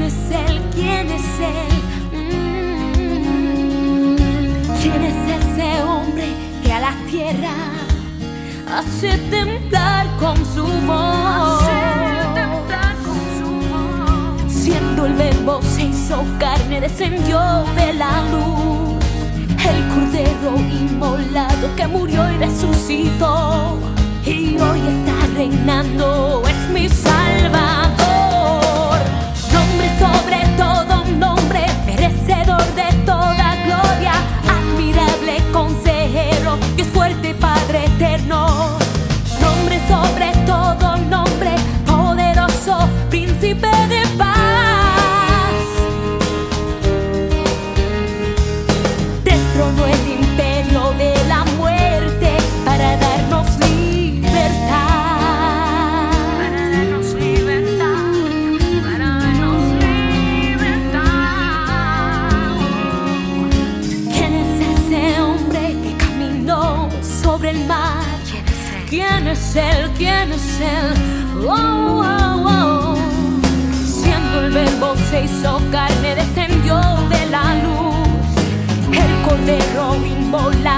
es Él? ¿Quién es Él? Mm. ¿Quién es ese hombre que a la tierra hace temblar con su voz? Siendo el verbo se hizo carne, descendió de la luz. El cordero inmolado que murió y resucitó. Y hoy está reinando, sobre el mar? ¿Quién es Él? ¿Quién es él? Oh, oh, oh. Siendo el verbo se hizo carne, descendió de la luz. El cordero inmolado